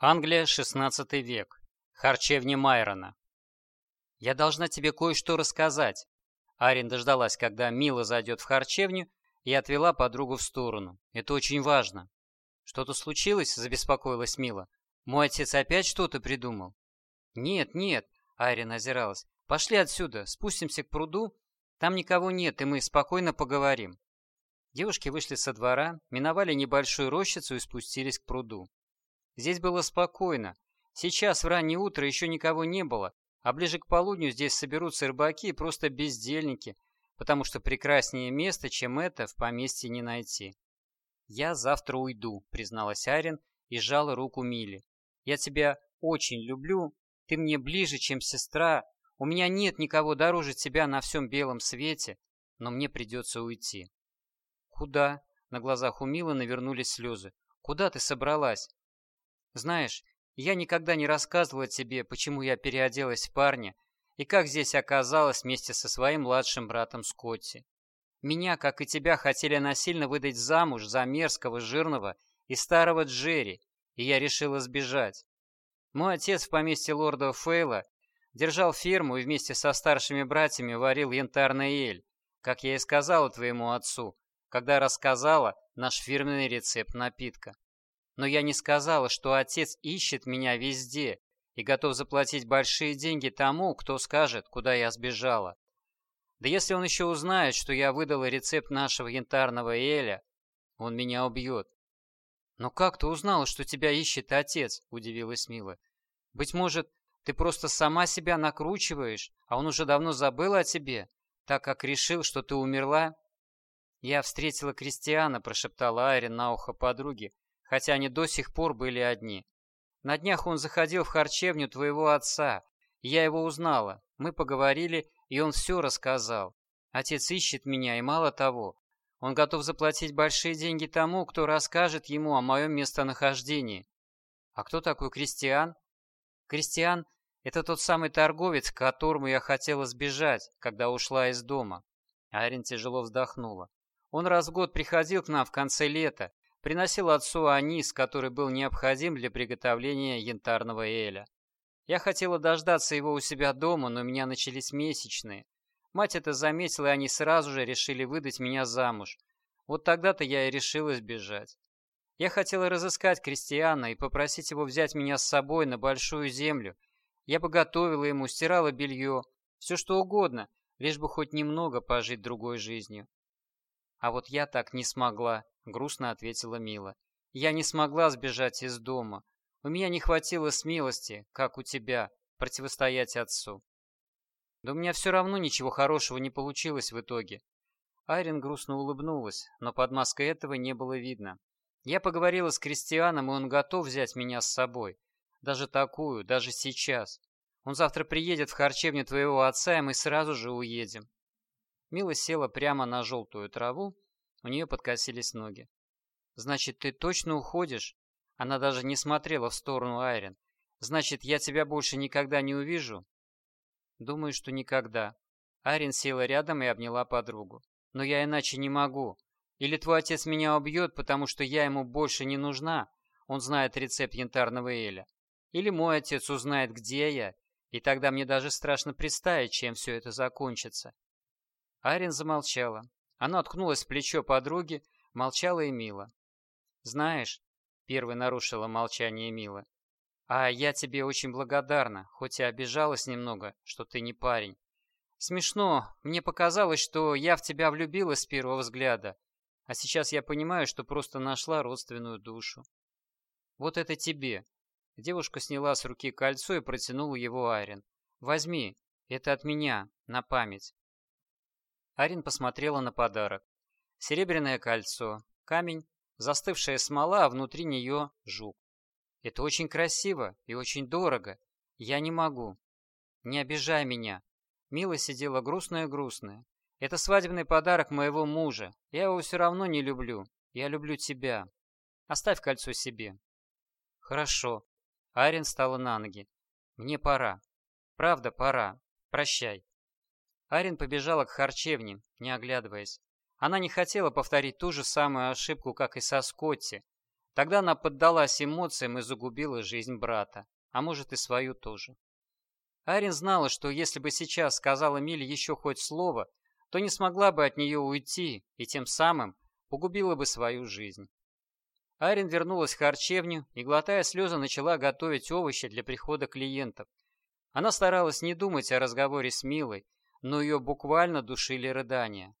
Англия, XVI век. Харчевня Майрона. «Я должна тебе кое-что рассказать». Арин дождалась, когда Мила зайдет в харчевню, и отвела подругу в сторону. «Это очень важно». «Что-то случилось?» – забеспокоилась Мила. «Мой отец опять что-то придумал?» «Нет, нет», – Арин озиралась. «Пошли отсюда, спустимся к пруду. Там никого нет, и мы спокойно поговорим». Девушки вышли со двора, миновали небольшую рощицу и спустились к пруду. Здесь было спокойно. Сейчас, в раннее утро, еще никого не было, а ближе к полудню здесь соберутся рыбаки и просто бездельники, потому что прекраснее места, чем это, в поместье не найти. «Я завтра уйду», — призналась Арин и сжала руку Мили. «Я тебя очень люблю, ты мне ближе, чем сестра, у меня нет никого дороже тебя на всем белом свете, но мне придется уйти». «Куда?» — на глазах у Милы навернулись слезы. «Куда ты собралась?» Знаешь, я никогда не рассказывала тебе, почему я переоделась в парня и как здесь оказалась вместе со своим младшим братом Скотти. Меня, как и тебя, хотели насильно выдать замуж за мерзкого, жирного и старого Джерри, и я решила сбежать. Мой отец в поместье лорда Фейла держал ферму и вместе со старшими братьями варил янтарный эль, как я и сказала твоему отцу, когда рассказала наш фирменный рецепт напитка. Но я не сказала, что отец ищет меня везде и готов заплатить большие деньги тому, кто скажет, куда я сбежала. Да если он еще узнает, что я выдала рецепт нашего янтарного эля, он меня убьет. «Но как ты узнала, что тебя ищет отец?» – удивилась Мила. «Быть может, ты просто сама себя накручиваешь, а он уже давно забыл о тебе, так как решил, что ты умерла?» «Я встретила Кристиана», – прошептала Айрин на ухо подруги, хотя они до сих пор были одни. На днях он заходил в харчевню твоего отца. Я его узнала. Мы поговорили, и он все рассказал. Отец ищет меня, и мало того, он готов заплатить большие деньги тому, кто расскажет ему о моем местонахождении. А кто такой Кристиан? Кристиан – это тот самый торговец, к которому я хотела сбежать, когда ушла из дома. Арин тяжело вздохнула. Он раз в год приходил к нам в конце лета, приносил отцу анис, который был необходим для приготовления янтарного эля. Я хотела дождаться его у себя дома, но у меня начались месячные. Мать это заметила, и они сразу же решили выдать меня замуж. Вот тогда-то я и решила сбежать. Я хотела разыскать крестьяна и попросить его взять меня с собой на большую землю. Я бы готовила ему, стирала белье, все что угодно, лишь бы хоть немного пожить другой жизнью. А вот я так не смогла грустно ответила Мила. Я не смогла сбежать из дома. У меня не хватило смелости, как у тебя, противостоять отцу. Да у меня все равно ничего хорошего не получилось в итоге. Айрин грустно улыбнулась, но под маской этого не было видно. Я поговорила с Кристианом, и он готов взять меня с собой. Даже такую, даже сейчас. Он завтра приедет в харчевню твоего отца, и мы сразу же уедем. Мила села прямо на желтую траву у нее подкосились ноги. «Значит, ты точно уходишь?» Она даже не смотрела в сторону Айрин. «Значит, я тебя больше никогда не увижу?» «Думаю, что никогда». Айрин села рядом и обняла подругу. «Но я иначе не могу. Или твой отец меня убьет, потому что я ему больше не нужна. Он знает рецепт янтарного эля. Или мой отец узнает, где я, и тогда мне даже страшно представить, чем все это закончится». Айрин замолчала. Она откнулась в плечо подруги, молчала и Мила. «Знаешь», — первой нарушила молчание Мила, «а я тебе очень благодарна, хоть и обижалась немного, что ты не парень. Смешно, мне показалось, что я в тебя влюбилась с первого взгляда, а сейчас я понимаю, что просто нашла родственную душу. Вот это тебе». Девушка сняла с руки кольцо и протянула его Айрин. «Возьми, это от меня, на память». Арин посмотрела на подарок. Серебряное кольцо, камень, застывшая смола, а внутри нее жук. Это очень красиво и очень дорого. Я не могу. Не обижай меня. Мила сидела грустная-грустная. Это свадебный подарок моего мужа. Я его все равно не люблю. Я люблю тебя. Оставь кольцо себе. Хорошо. Арин встала на ноги. Мне пора. Правда, пора. Прощай. Арин побежала к харчевне, не оглядываясь. Она не хотела повторить ту же самую ошибку, как и со Скотти. Тогда она поддалась эмоциям и загубила жизнь брата, а может и свою тоже. Арин знала, что если бы сейчас сказала Миле еще хоть слово, то не смогла бы от нее уйти и тем самым погубила бы свою жизнь. Арин вернулась в харчевню и, глотая слезы, начала готовить овощи для прихода клиентов. Она старалась не думать о разговоре с Милой, но ее буквально душили рыдания.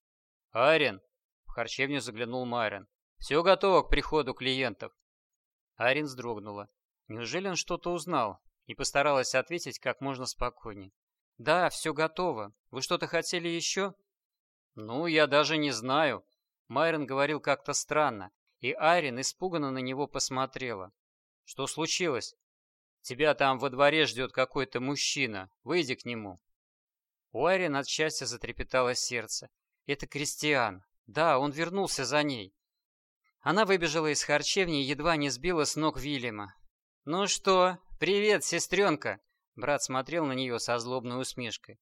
«Арин!» — в харчевню заглянул Майрон. Все готово к приходу клиентов. Арин вздрогнула. Неужели он что-то узнал? И постаралась ответить как можно спокойнее. Да, все готово. Вы что-то хотели еще? Ну, я даже не знаю. Майрон говорил как-то странно, и Арин испуганно на него посмотрела. Что случилось? Тебя там во дворе ждет какой-то мужчина. Выйди к нему. У Арин от счастья затрепетало сердце. Это Кристиан. Да, он вернулся за ней. Она выбежала из харчевни и едва не сбила с ног Вильяма. «Ну что, привет, сестренка!» Брат смотрел на нее со злобной усмешкой.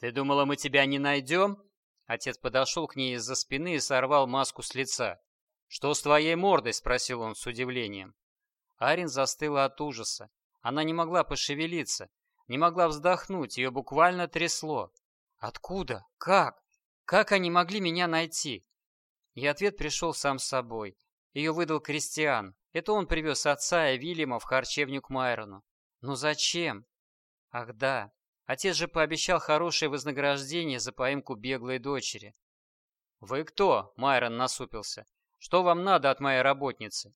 «Ты думала, мы тебя не найдем?» Отец подошел к ней из-за спины и сорвал маску с лица. «Что с твоей мордой?» — спросил он с удивлением. Арин застыла от ужаса. Она не могла пошевелиться, не могла вздохнуть, ее буквально трясло. «Откуда? Как? Как они могли меня найти? И ответ пришел сам собой. Ее выдал Кристиан. Это он привез отца и Вильяма в харчевню к Майрону. Но зачем? Ах да, отец же пообещал хорошее вознаграждение за поимку беглой дочери. «Вы кто?» — Майрон насупился. «Что вам надо от моей работницы?»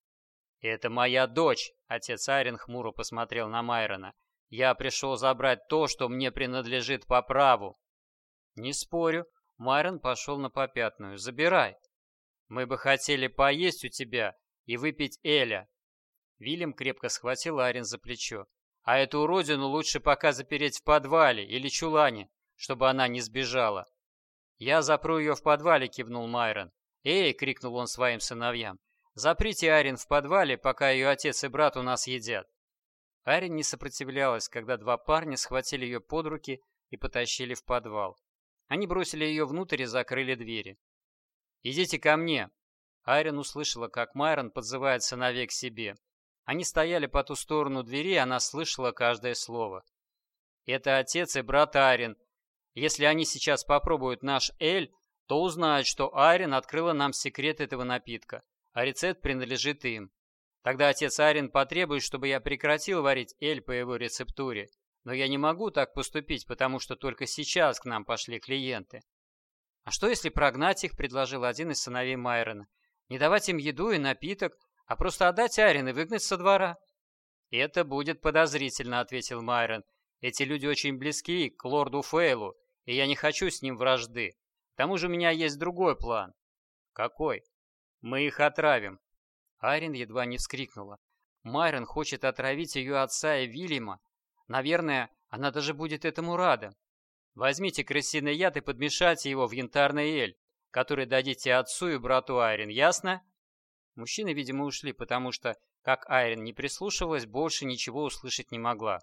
«Это моя дочь», — отец Айрен хмуро посмотрел на Майрона. «Я пришел забрать то, что мне принадлежит по праву». «Не спорю». Майрон пошел на попятную. «Забирай». Мы бы хотели поесть у тебя и выпить Эля. Вильям крепко схватил Арин за плечо. А эту уродину лучше пока запереть в подвале или чулане, чтобы она не сбежала. Я запру ее в подвале, кивнул Майрон. Эй, крикнул он своим сыновьям. Заприте Арин в подвале, пока ее отец и брат у нас едят. Арин не сопротивлялась, когда два парня схватили ее под руки и потащили в подвал. Они бросили ее внутрь и закрыли двери. «Идите ко мне!» Айрон услышала, как Майрон подзывает сыновей к себе. Они стояли по ту сторону двери, и она слышала каждое слово. «Это отец и брат Айрин. Если они сейчас попробуют наш Эль, то узнают, что Айрин открыла нам секрет этого напитка, а рецепт принадлежит им. Тогда отец Айрин потребует, чтобы я прекратил варить Эль по его рецептуре. Но я не могу так поступить, потому что только сейчас к нам пошли клиенты. «А что, если прогнать их?» — предложил один из сыновей Майрона. «Не давать им еду и напиток, а просто отдать Арин и выгнать со двора». «Это будет подозрительно», — ответил Майрон. «Эти люди очень близки к лорду Фейлу, и я не хочу с ним вражды. К тому же у меня есть другой план». «Какой?» «Мы их отравим». Арин едва не вскрикнула. Майрон хочет отравить ее отца и Вильяма. Наверное, она даже будет этому рада. Возьмите крысиный яд и подмешайте его в янтарный эль, который дадите отцу и брату Айрин, ясно? Мужчины, видимо, ушли, потому что, как Айрин не прислушивалась, больше ничего услышать не могла.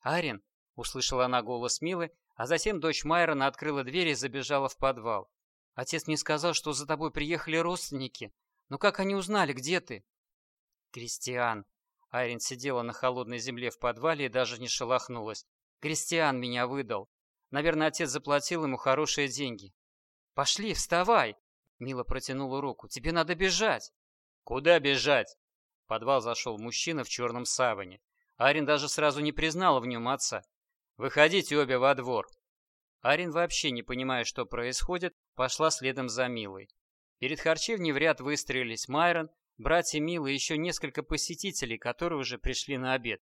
«Айрин!» — услышала она голос Милы, а затем дочь Майрона открыла дверь и забежала в подвал. «Отец мне сказал, что за тобой приехали родственники. Но как они узнали, где ты?» «Кристиан!» Айрин сидела на холодной земле в подвале и даже не шелохнулась. Кристиан меня выдал. Наверное, отец заплатил ему хорошие деньги. «Пошли, вставай!» Мила протянула руку. «Тебе надо бежать!» «Куда бежать?» В подвал зашел мужчина в черном саване. Арин даже сразу не признала в нем отца. «Выходите обе во двор!» Арин, вообще не понимая, что происходит, пошла следом за Милой. Перед харчевней в ряд выстроились Майрон, братья Милы и еще несколько посетителей, которые уже пришли на обед.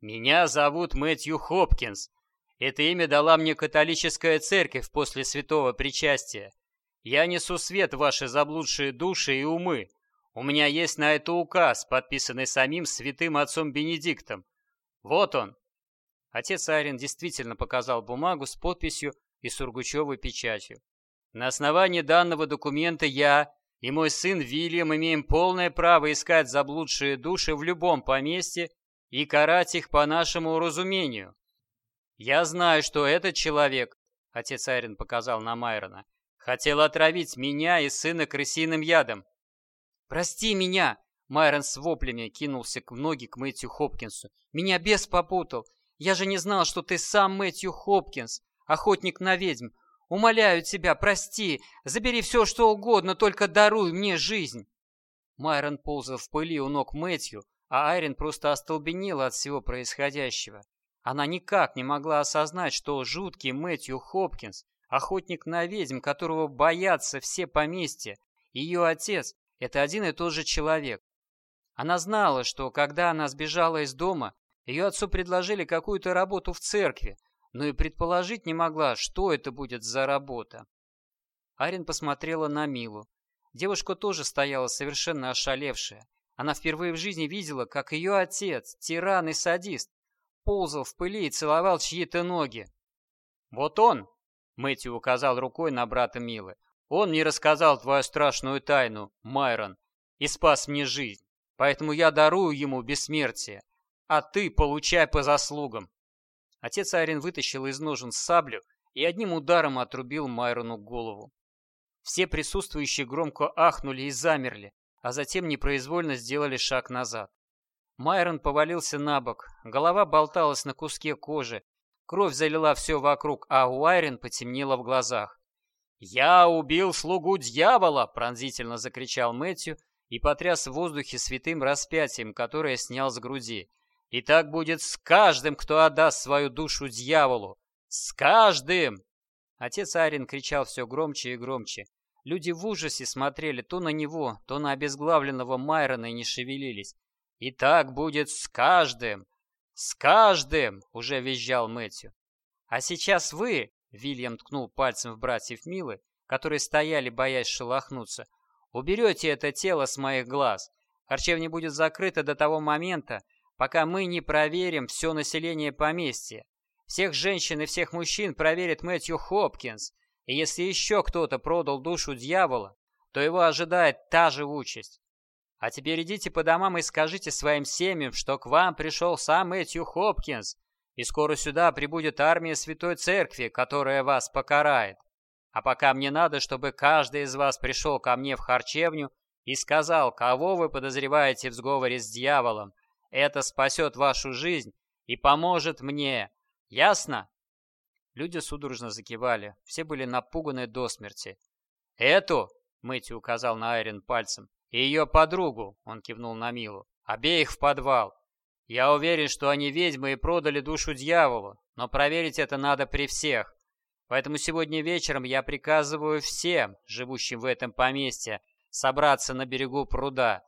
«Меня зовут Мэтью Хопкинс. Это имя дала мне католическая церковь после святого причастия. Я несу свет в ваши заблудшие души и умы. У меня есть на это указ, подписанный самим святым отцом Бенедиктом. Вот он». Отец Айрин действительно показал бумагу с подписью и сургучевой печатью. На основании данного документа я и мой сын Вильям имеем полное право искать заблудшие души в любом поместье и карать их по нашему уразумению. Я знаю, что этот человек, отец Айрин показал на Майрона, хотел отравить меня и сына крысиным ядом. «Прости меня!» Майрон с воплями кинулся к ноги к Мэтью Хопкинсу. «Меня бес попутал! Я же не знал, что ты сам Мэтью Хопкинс, охотник на ведьм. Умоляю тебя, прости, забери все, что угодно, только даруй мне жизнь!» Майрон ползал в пыли у ног Мэтью, а Айрин просто остолбенела от всего происходящего. Она никак не могла осознать, что жуткий Мэтью Хопкинс, охотник на ведьм, которого боятся все поместья, ее отец — это один и тот же человек. Она знала, что когда она сбежала из дома, ее отцу предложили какую-то работу в церкви, но и предположить не могла, что это будет за работа. Арин посмотрела на Милу. Девушка тоже стояла совершенно ошалевшая. Она впервые в жизни видела, как ее отец, тиран и садист, ползал в пыли и целовал чьи-то ноги. «Вот он!» — Мэтью указал рукой на брата Милы. «Он мне рассказал твою страшную тайну, Майрон, и спас мне жизнь, поэтому я дарую ему бессмертие, а ты получай по заслугам». Отец Айрин вытащил из ножен саблю и одним ударом отрубил Майрону голову. Все присутствующие громко ахнули и замерли, а затем непроизвольно сделали шаг назад. Майрон повалился на бок, голова болталась на куске кожи, кровь залила все вокруг, а у Айрин потемнело в глазах. «Я убил слугу дьявола!» — пронзительно закричал Мэтью и потряс в воздухе святым распятием, которое снял с груди. «И так будет с каждым, кто отдаст свою душу дьяволу! С каждым!» Отец Айрин кричал все громче и громче. Люди в ужасе смотрели то на него, то на обезглавленного Майрона и не шевелились. И так будет с каждым, с каждым, уже визжал Мэтью. А сейчас вы, Вильям ткнул пальцем в братьев Милы, которые стояли, боясь шелохнуться, уберете это тело с моих глаз. Харчевня будет закрыта до того момента, пока мы не проверим все население поместья. Всех женщин и всех мужчин проверит Мэтью Хопкинс, и если еще кто-то продал душу дьявола, то его ожидает та же участь. А теперь идите по домам и скажите своим семьям, что к вам пришел сам Мэтью Хопкинс, и скоро сюда прибудет армия Святой Церкви, которая вас покарает. А пока мне надо, чтобы каждый из вас пришел ко мне в харчевню и сказал, кого вы подозреваете в сговоре с дьяволом. Это спасет вашу жизнь и поможет мне. Ясно?» Люди судорожно закивали. Все были напуганы до смерти. «Эту?» — Мэтью указал на Айрин пальцем. И ее подругу, он кивнул на Милу, обеих в подвал. Я уверен, что они ведьмы и продали душу дьяволу, но проверить это надо при всех. Поэтому сегодня вечером я приказываю всем, живущим в этом поместье, собраться на берегу пруда.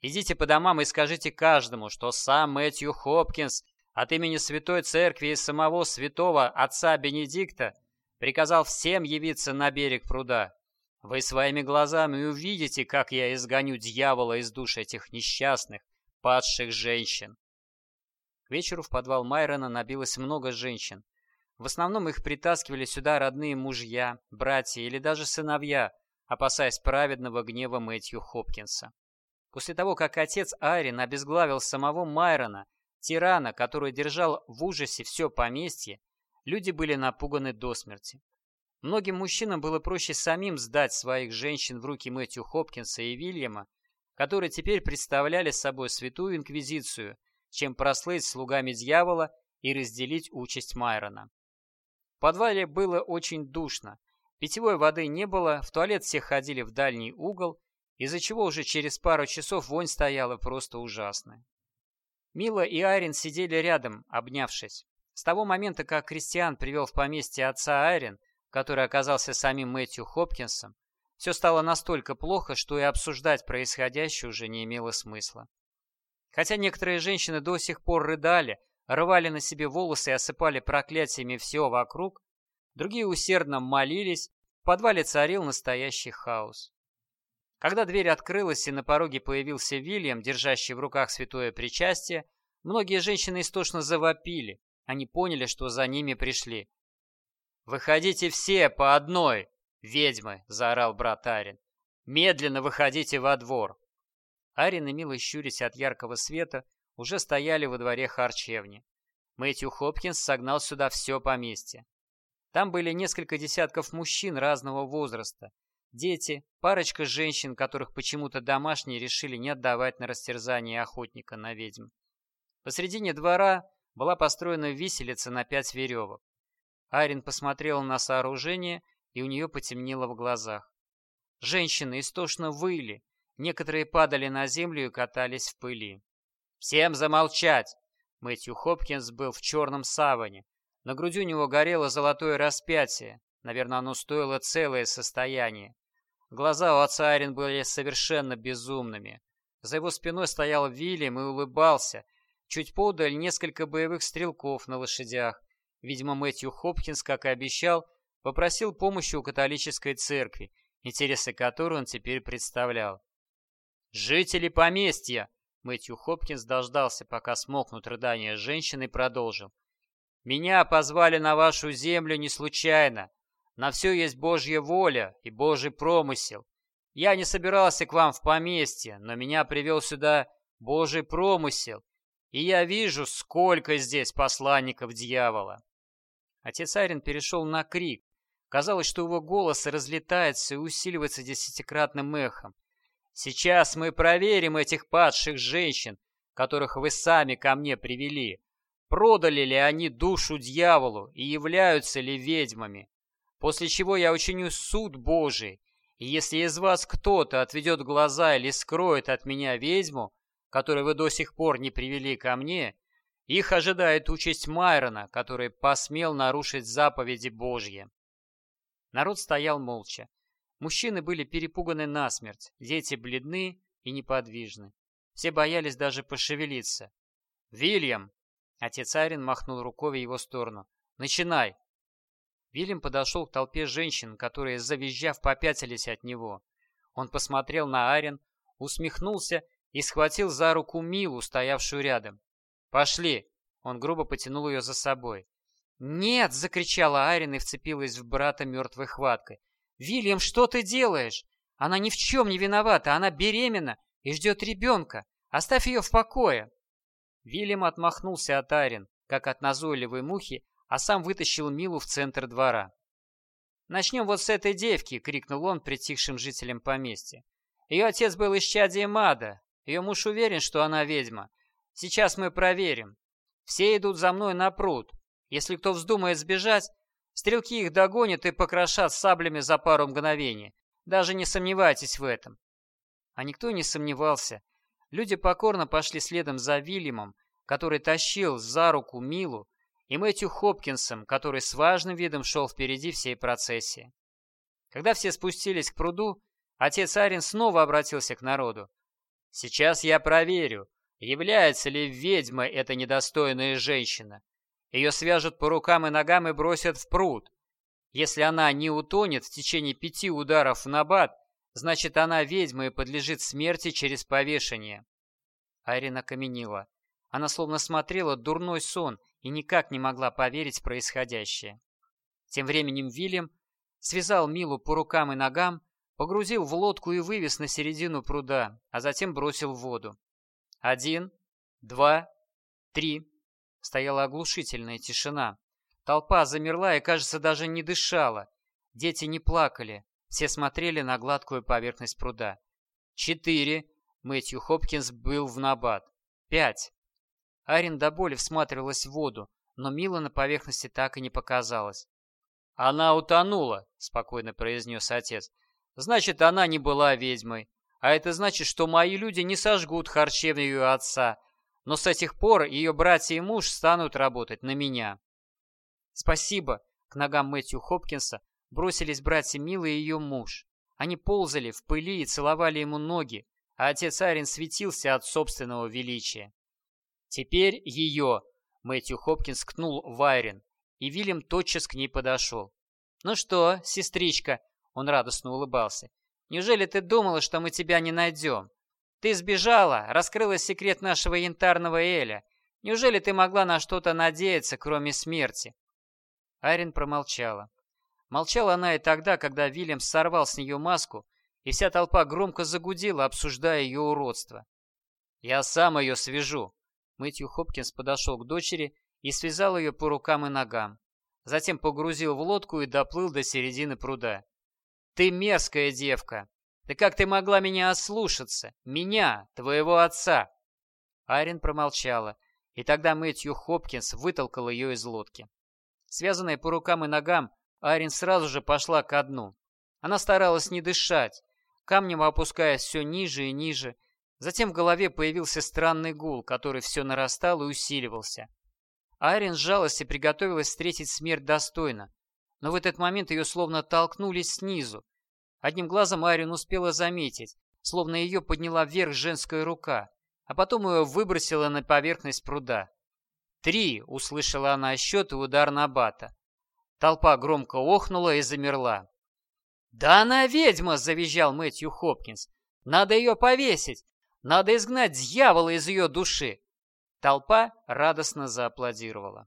Идите по домам и скажите каждому, что сам Мэтью Хопкинс от имени Святой Церкви и самого святого отца Бенедикта приказал всем явиться на берег пруда. Вы своими глазами увидите, как я изгоню дьявола из душ этих несчастных, падших женщин. К вечеру в подвал Майрона набилось много женщин. В основном их притаскивали сюда родные мужья, братья или даже сыновья, опасаясь праведного гнева Мэтью Хопкинса. После того, как отец Айрин обезглавил самого Майрона, тирана, который держал в ужасе все поместье, люди были напуганы до смерти. Многим мужчинам было проще самим сдать своих женщин в руки Мэтью Хопкинса и Вильяма, которые теперь представляли собой святую инквизицию, чем прослыть слугами дьявола и разделить участь Майрона. В подвале было очень душно, питьевой воды не было, в туалет все ходили в дальний угол, из-за чего уже через пару часов вонь стояла просто ужасная. Мила и Айрин сидели рядом, обнявшись. С того момента, как Кристиан привел в поместье отца Айрин, который оказался самим Мэтью Хопкинсом, все стало настолько плохо, что и обсуждать происходящее уже не имело смысла. Хотя некоторые женщины до сих пор рыдали, рвали на себе волосы и осыпали проклятиями все вокруг, другие усердно молились, в подвале царил настоящий хаос. Когда дверь открылась и на пороге появился Вильям, держащий в руках святое причастие, многие женщины истошно завопили. Они поняли, что за ними пришли. «Выходите все по одной, ведьмы!» — заорал брат Арин. «Медленно выходите во двор!» Арин и Мила, щурясь от яркого света, уже стояли во дворе харчевни. Мэтью Хопкинс согнал сюда все поместье. Там были несколько десятков мужчин разного возраста. Дети, парочка женщин, которых почему-то домашние решили не отдавать на растерзание охотника на ведьм. Посредине двора была построена виселица на пять веревок. Арин посмотрела на сооружение, и у нее потемнело в глазах. Женщины истошно выли, некоторые падали на землю и катались в пыли. «Всем замолчать!» Мэтью Хопкинс был в черном саване. На груди у него горело золотое распятие. Наверное, оно стоило целое состояние. Глаза у отца Арин были совершенно безумными. За его спиной стоял Вильям и улыбался. Чуть подаль несколько боевых стрелков на лошадях. Видимо, Мэтью Хопкинс, как и обещал, попросил помощи у католической церкви, интересы которой он теперь представлял. «Жители поместья!» Мэтью Хопкинс дождался, пока смолкнут рыдания женщины, и продолжил. «Меня позвали на вашу землю не случайно. На все есть Божья воля и Божий промысел. Я не собирался к вам в поместье, но меня привел сюда Божий промысел, и я вижу, сколько здесь посланников дьявола». Отец Айрин перешел на крик. Казалось, что его голос разлетается и усиливается десятикратным эхом. Сейчас мы проверим этих падших женщин, которых вы сами ко мне привели. Продали ли они душу дьяволу и являются ли ведьмами? После чего я учиню суд Божий, и если из вас кто-то отведет глаза или скроет от меня ведьму, которую вы до сих пор не привели ко мне, их ожидает участь Майрона, который посмел нарушить заповеди Божьи. Народ стоял молча. Мужчины были перепуганы насмерть, дети бледны и неподвижны. Все боялись даже пошевелиться. «Вильям!» Отец Айрин махнул рукой в его сторону. «Начинай!» Вильям подошел к толпе женщин, которые, завизжав, попятились от него. Он посмотрел на Айрин, усмехнулся и схватил за руку Милу, стоявшую рядом. «Пошли!» Он грубо потянул ее за собой. «Нет!» — закричала Айрин и вцепилась в брата мертвой хваткой. «Вильям, что ты делаешь? Она ни в чем не виновата, она беременна и ждет ребенка. Оставь ее в покое!» Вильям отмахнулся от Арин, как от назойливой мухи, а сам вытащил Милу в центр двора. «Начнем вот с этой девки!» — крикнул он притихшим жителям поместья. «Ее отец был исчадием ада. Ее муж уверен, что она ведьма. Сейчас мы проверим. Все идут за мной на пруд. Если кто вздумает сбежать, Стрелки их догонят и покрошат саблями за пару мгновений. Даже не сомневайтесь в этом. А никто не сомневался. Люди покорно пошли следом за Вильямом, который тащил за руку Милу, и Мэтью Хопкинсом, который с важным видом шел впереди всей процессии. Когда все спустились к пруду, отец Арин снова обратился к народу. «Сейчас я проверю, является ли ведьмой эта недостойная женщина. Ее свяжут по рукам и ногам и бросят в пруд. Если она не утонет в течение пяти ударов в набат, значит она ведьма и подлежит смерти через повешение. Айрин окаменела. Она словно смотрела дурной сон и никак не могла поверить в происходящее. Тем временем Вильям связал Милу по рукам и ногам, погрузил в лодку и вывез на середину пруда, а затем бросил в воду. Один, два, три. Стояла оглушительная тишина. Толпа замерла и, кажется, даже не дышала. Дети не плакали. Все смотрели на гладкую поверхность пруда. Четыре. Мэтью Хопкинс был в набат. Пять. Арин до боли всматривалась в воду, но Мила на поверхности так и не показалась. «Она утонула», — спокойно произнес отец. «Значит, она не была ведьмой. А это значит, что мои люди не сожгут харчевню ее отца, но с этих пор ее братья и муж станут работать на меня. Спасибо. К ногам Мэтью Хопкинса бросились братья Мила и ее муж. Они ползали в пыли и целовали ему ноги, а отец Арин светился от собственного величия. Теперь ее, Мэтью Хопкинс кнул в Айрин, и Вильям тотчас к ней подошел. «Ну что, сестричка?» — он радостно улыбался. «Неужели ты думала, что мы тебя не найдем? Ты сбежала, раскрыла секрет нашего янтарного Эля. Неужели ты могла на что-то надеяться, кроме смерти?» Айрин промолчала. Молчала она и тогда, когда Вильям сорвал с нее маску, и вся толпа громко загудела, обсуждая ее уродство. «Я сам ее свяжу!» Мэтью Хопкинс подошел к дочери и связал ее по рукам и ногам. Затем погрузил в лодку и доплыл до середины пруда. Ты мерзкая девка! Да как ты могла меня ослушаться? Меня, твоего отца!» Айрин промолчала, и тогда Мэтью Хопкинс вытолкал ее из лодки. Связанная по рукам и ногам, Айрин сразу же пошла ко дну. Она старалась не дышать, камнем опускаясь все ниже и ниже. Затем в голове появился странный гул, который все нарастал и усиливался. Айрин сжалась и приготовилась встретить смерть достойно. Но в этот момент ее словно толкнули снизу. Одним глазом Айрин успела заметить, словно ее подняла вверх женская рука, а потом ее выбросила на поверхность пруда. «Три!» — услышала она счет и удар на бата. Толпа громко охнула и замерла. «Да она ведьма!» — завизжал Мэтью Хопкинс. «Надо ее повесить! Надо изгнать дьявола из ее души!» Толпа радостно зааплодировала.